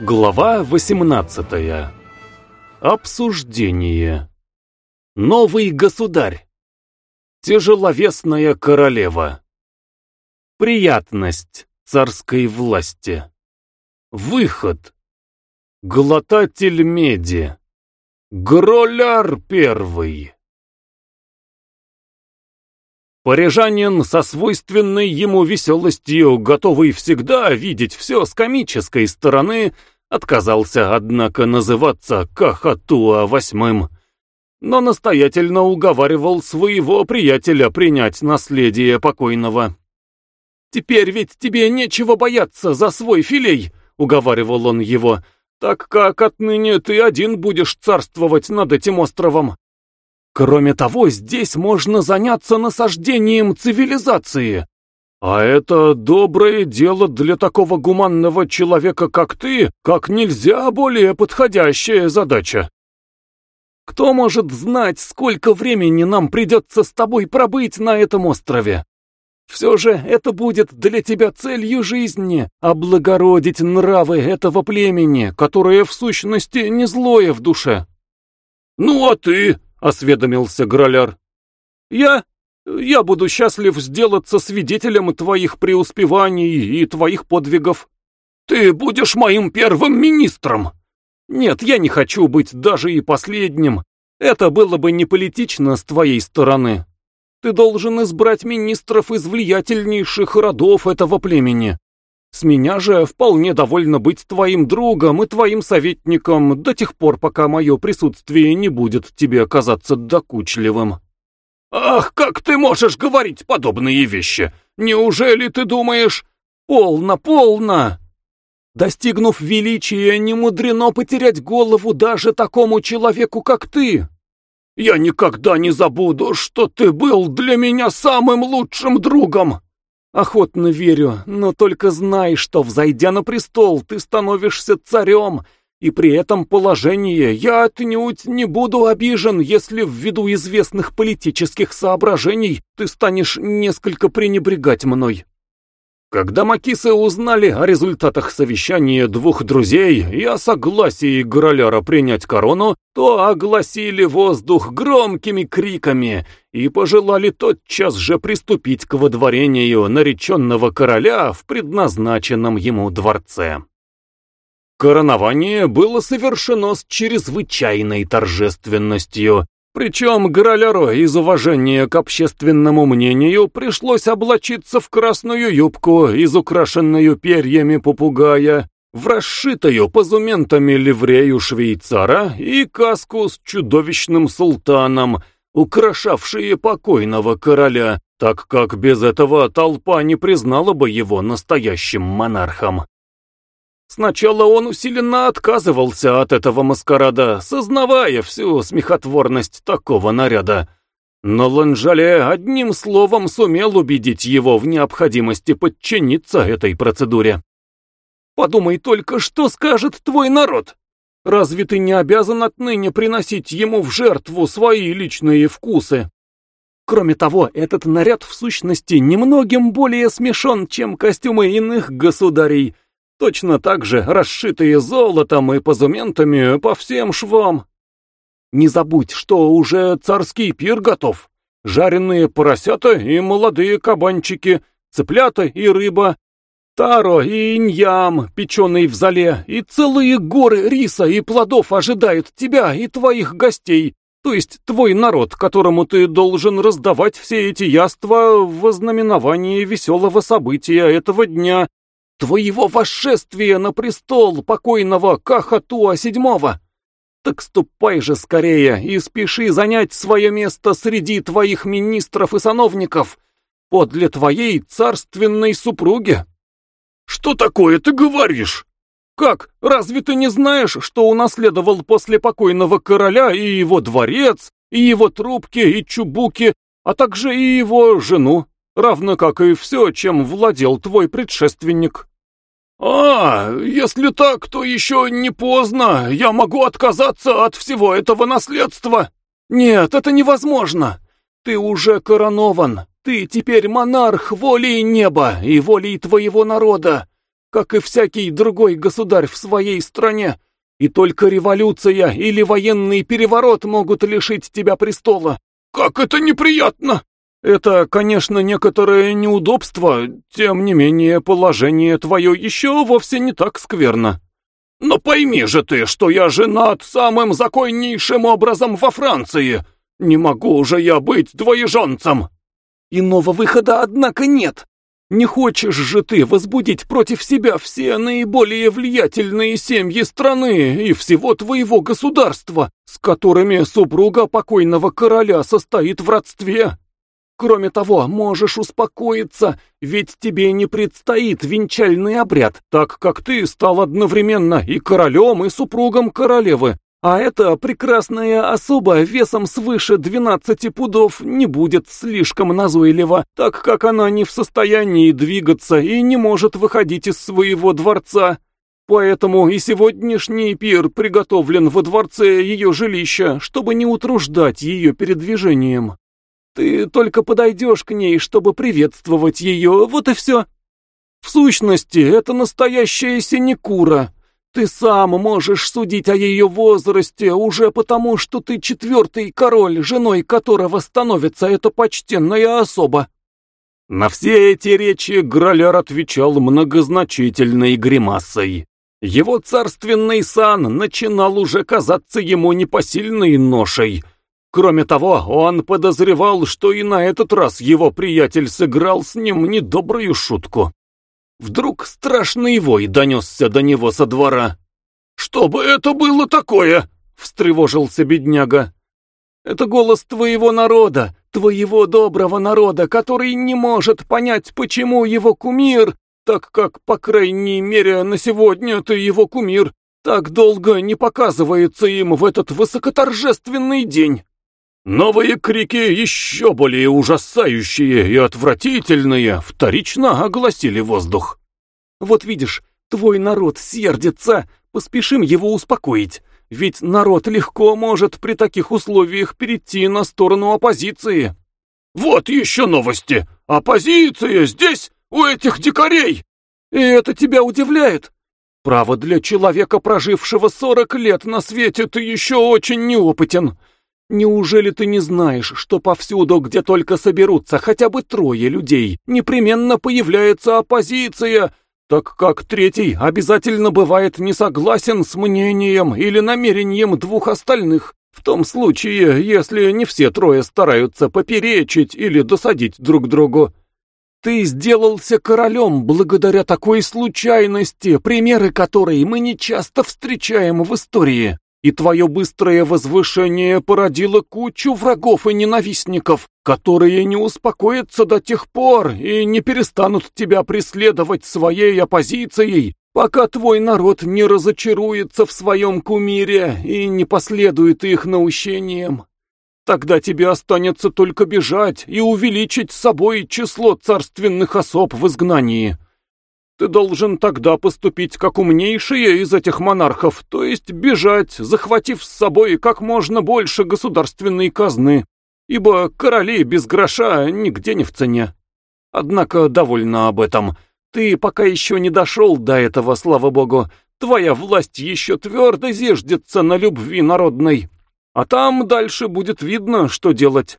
Глава 18. Обсуждение. Новый государь. Тяжеловесная королева. Приятность царской власти. Выход. Глотатель меди. Гроляр первый. Парижанин со свойственной ему веселостью, готовый всегда видеть все с комической стороны, отказался, однако, называться Кахатуа восьмым, но настоятельно уговаривал своего приятеля принять наследие покойного. «Теперь ведь тебе нечего бояться за свой филей», — уговаривал он его, «так как отныне ты один будешь царствовать над этим островом. Кроме того, здесь можно заняться насаждением цивилизации. А это доброе дело для такого гуманного человека, как ты, как нельзя более подходящая задача. Кто может знать, сколько времени нам придется с тобой пробыть на этом острове? Все же это будет для тебя целью жизни, облагородить нравы этого племени, которое в сущности не злое в душе. Ну а ты, осведомился Граляр. «Я... я буду счастлив сделаться свидетелем твоих преуспеваний и твоих подвигов. Ты будешь моим первым министром!» «Нет, я не хочу быть даже и последним. Это было бы не политично с твоей стороны. Ты должен избрать министров из влиятельнейших родов этого племени. С меня же вполне довольно быть твоим другом и твоим советником до тех пор, пока мое присутствие не будет тебе казаться докучливым. Ах, как ты можешь говорить подобные вещи? Неужели ты думаешь... Полно, полно! Достигнув величия, не мудрено потерять голову даже такому человеку, как ты. Я никогда не забуду, что ты был для меня самым лучшим другом. Охотно верю, но только знай, что, взойдя на престол, ты становишься царем, и при этом положении я отнюдь не буду обижен, если ввиду известных политических соображений ты станешь несколько пренебрегать мной. Когда Макисы узнали о результатах совещания двух друзей и о согласии Граляра принять корону, то огласили воздух громкими криками и пожелали тотчас же приступить к водворению нареченного короля в предназначенном ему дворце. Коронование было совершено с чрезвычайной торжественностью, причем Граляру из уважения к общественному мнению пришлось облачиться в красную юбку, изукрашенную перьями попугая, в расшитую позументами ливрею швейцара и каску с чудовищным султаном, украшавшие покойного короля, так как без этого толпа не признала бы его настоящим монархом. Сначала он усиленно отказывался от этого маскарада, сознавая всю смехотворность такого наряда. Но Ланжале одним словом сумел убедить его в необходимости подчиниться этой процедуре. «Подумай только, что скажет твой народ? Разве ты не обязан отныне приносить ему в жертву свои личные вкусы?» Кроме того, этот наряд в сущности немногим более смешон, чем костюмы иных государей, точно так же расшитые золотом и позументами по всем швам. Не забудь, что уже царский пир готов. Жареные поросята и молодые кабанчики, цыплята и рыба, таро и иньям, печеный в зале, и целые горы риса и плодов ожидают тебя и твоих гостей, то есть твой народ, которому ты должен раздавать все эти яства в ознаменовании веселого события этого дня, твоего восшествия на престол покойного Кахатуа седьмого. Так ступай же скорее и спеши занять свое место среди твоих министров и сановников, подле твоей царственной супруги. Что такое ты говоришь? Как, разве ты не знаешь, что унаследовал после покойного короля и его дворец, и его трубки, и чубуки, а также и его жену? Равно как и все, чем владел твой предшественник. «А, если так, то еще не поздно, я могу отказаться от всего этого наследства». «Нет, это невозможно. Ты уже коронован, ты теперь монарх волей неба и волей твоего народа. как и всякий другой государь в своей стране, и только революция или военный переворот могут лишить тебя престола. Как это неприятно! Это, конечно, некоторое неудобство, тем не менее положение твое еще вовсе не так скверно. Но пойми же ты, что я женат самым законнейшим образом во Франции. Не могу же я быть двоеженцем. Иного выхода, однако, нет. Не хочешь же ты возбудить против себя все наиболее влиятельные семьи страны и всего твоего государства, с которыми супруга покойного короля состоит в родстве? Кроме того, можешь успокоиться, ведь тебе не предстоит венчальный обряд, так как ты стал одновременно и королем, и супругом королевы. А эта прекрасная особа весом свыше 12 пудов не будет слишком назойлива, так как она не в состоянии двигаться и не может выходить из своего дворца. Поэтому и сегодняшний пир приготовлен во дворце ее жилища, чтобы не утруждать ее передвижением. Ты только подойдешь к ней, чтобы приветствовать ее, вот и все. В сущности, это настоящая синекура. Ты сам можешь судить о ее возрасте уже потому, что ты четвертый король, женой которого становится эта почтенная особа. На все эти речи Граляр отвечал многозначительной гримасой. Его царственный сан начинал уже казаться ему непосильной ношей — Кроме того, он подозревал, что и на этот раз его приятель сыграл с ним недобрую шутку. Вдруг страшный вой донесся до него со двора. «Что бы это было такое?» — встревожился бедняга. «Это голос твоего народа, твоего доброго народа, который не может понять, почему его кумир, так как, по крайней мере, на сегодня ты его кумир, так долго не показывается им в этот высокоторжественный день». Новые крики, еще более ужасающие и отвратительные, вторично огласили воздух. «Вот видишь, твой народ сердится, поспешим его успокоить, ведь народ легко может при таких условиях перейти на сторону оппозиции». «Вот еще новости! Оппозиция здесь, у этих дикарей!» «И это тебя удивляет?» «Право, для человека, прожившего сорок лет на свете, ты еще очень неопытен». Неужели ты не знаешь, что повсюду, где только соберутся хотя бы трое людей, непременно появляется оппозиция, так как третий обязательно бывает не согласен с мнением или намерением двух остальных, в том случае, если не все трое стараются поперечить или досадить друг другу. Ты сделался королем благодаря такой случайности, примеры которой мы не часто встречаем в истории и твое быстрое возвышение породило кучу врагов и ненавистников, которые не успокоятся до тех пор и не перестанут тебя преследовать своей оппозицией, пока твой народ не разочаруется в своем кумире и не последует их наущениям. Тогда тебе останется только бежать и увеличить с собой число царственных особ в изгнании. Ты должен тогда поступить как умнейшие из этих монархов, то есть бежать, захватив с собой как можно больше государственной казны, ибо короли без гроша нигде не в цене. Однако довольно об этом. Ты пока еще не дошел до этого, слава богу. Твоя власть еще твердо зиждется на любви народной. А там дальше будет видно, что делать.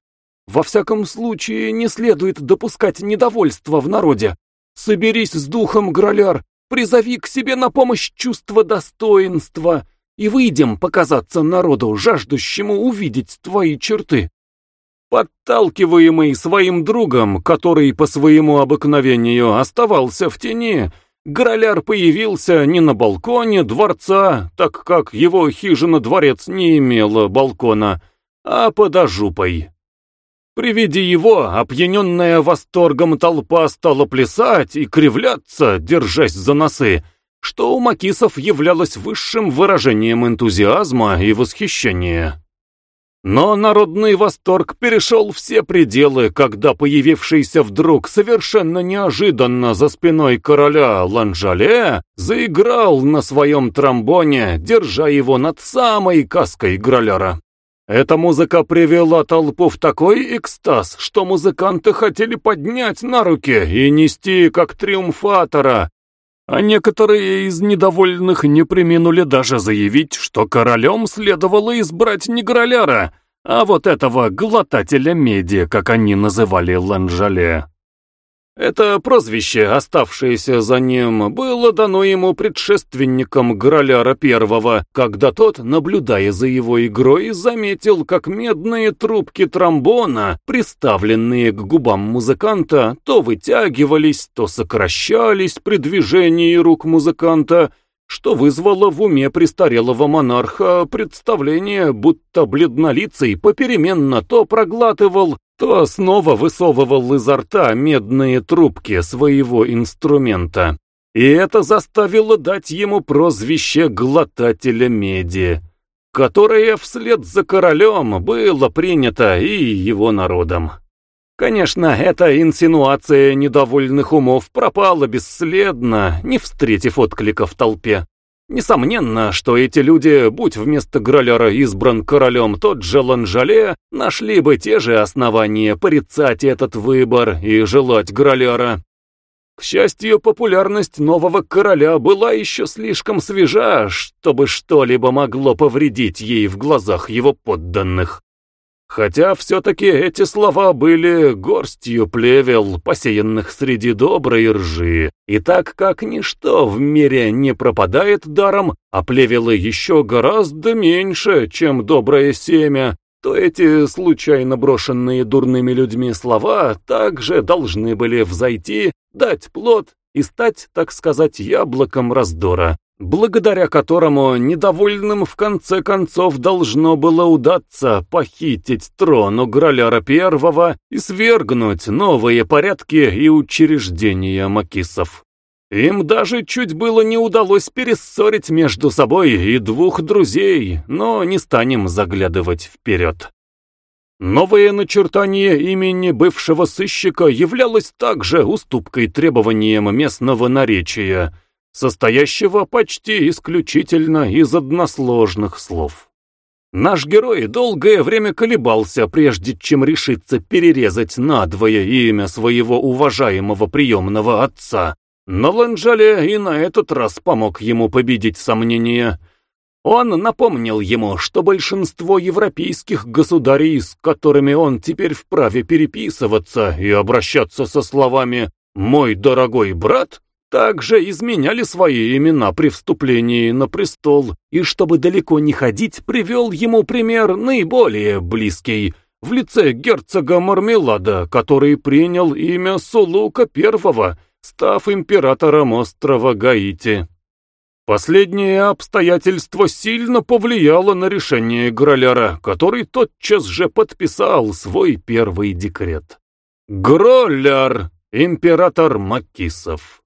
Во всяком случае, не следует допускать недовольства в народе. Соберись с духом, Граляр, призови к себе на помощь чувство достоинства и выйдем показаться народу, жаждущему увидеть твои черты. Подталкиваемый своим другом, который по своему обыкновению оставался в тени, Граляр появился не на балконе дворца, так как его хижина-дворец не имела балкона, а под ожупой. При виде его, опьяненная восторгом толпа стала плясать и кривляться, держась за носы, что у макисов являлось высшим выражением энтузиазма и восхищения. Но народный восторг перешел все пределы, когда появившийся вдруг совершенно неожиданно за спиной короля Ланжале заиграл на своем тромбоне, держа его над самой каской Граляра. Эта музыка привела толпу в такой экстаз, что музыканты хотели поднять на руки и нести как триумфатора. А некоторые из недовольных не преминули даже заявить, что королем следовало избрать не Граляра, а вот этого глотателя меди, как они называли Ланжале. Это прозвище, оставшееся за ним, было дано ему предшественником Граляра Первого, когда тот, наблюдая за его игрой, заметил, как медные трубки тромбона, приставленные к губам музыканта, то вытягивались, то сокращались при движении рук музыканта, что вызвало в уме престарелого монарха представление, будто бледнолицый попеременно то проглатывал, то снова высовывал изо рта медные трубки своего инструмента. И это заставило дать ему прозвище «глотателя меди», которое вслед за королем было принято и его народом. Конечно, эта инсинуация недовольных умов пропала бесследно, не встретив отклика в толпе. Несомненно, что эти люди, будь вместо Граляра избран королем тот же Ланжале, нашли бы те же основания порицать этот выбор и желать Граляра. К счастью, популярность нового короля была еще слишком свежа, чтобы что-либо могло повредить ей в глазах его подданных. Хотя все-таки эти слова были горстью плевел, посеянных среди доброй ржи, и так как ничто в мире не пропадает даром, а плевелы еще гораздо меньше, чем доброе семя, то эти случайно брошенные дурными людьми слова также должны были взойти, дать плод и стать, так сказать, яблоком раздора благодаря которому недовольным в конце концов должно было удаться похитить трон у Граляра Первого и свергнуть новые порядки и учреждения макисов. Им даже чуть было не удалось перессорить между собой и двух друзей, но не станем заглядывать вперед. Новое начертание имени бывшего сыщика являлось также уступкой требованиям местного наречия – состоящего почти исключительно из односложных слов. Наш герой долгое время колебался, прежде чем решиться перерезать надвое имя своего уважаемого приемного отца, но Ланжале и на этот раз помог ему победить сомнения. Он напомнил ему, что большинство европейских государей, с которыми он теперь вправе переписываться и обращаться со словами «мой дорогой брат», также изменяли свои имена при вступлении на престол, и чтобы далеко не ходить, привел ему пример наиболее близкий, в лице герцога Мармелада, который принял имя Сулука I, став императором острова Гаити. Последнее обстоятельство сильно повлияло на решение Граляра, который тотчас же подписал свой первый декрет. Гроляр, император Макисов.